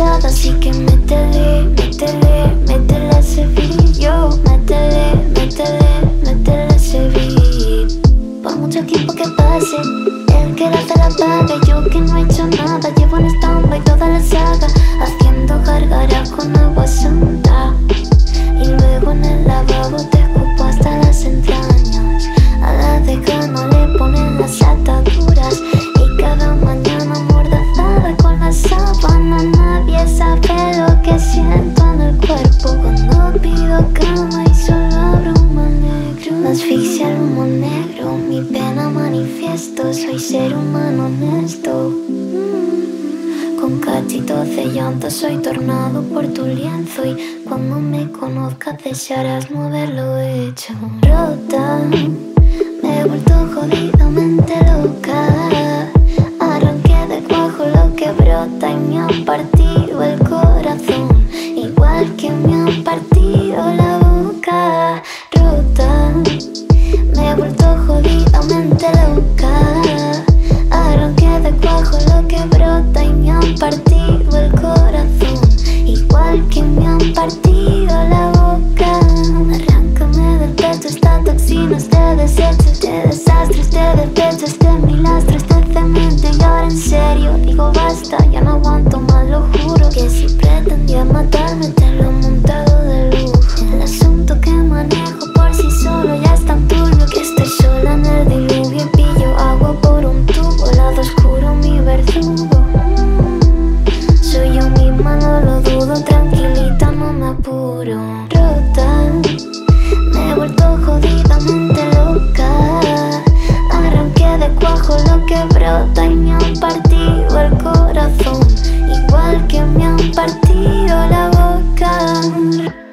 Así que métele, métele, métele ese yo Métele, métele, métele ese beat Por mucho tiempo que pase El que la la paga Yo que no he hecho nada Llevo en stand toda la saga Haciendo gargara con agua santa asfixia el humo negro, mi pena manifiesto Soy ser humano honesto. Con cachitos de llanto soy tornado por tu lienzo Y cuando me conozcas desearás no haberlo hecho. Rota, me he vuelto jodidamente del pecho, este mi lastre, este cemento Y ahora en serio digo basta, ya no aguanto más, lo juro Que si pretendía matarme te lo he montado de lujo. El asunto que manejo por sí solo ya es tan turbio Que estoy sola en el diluvio y pillo agua por un tubo Lado oscuro mi verdugo. Soy yo misma, no lo dudo, tranquilita no me apuro. Rota, me he vuelto jodidamente abrió la boca.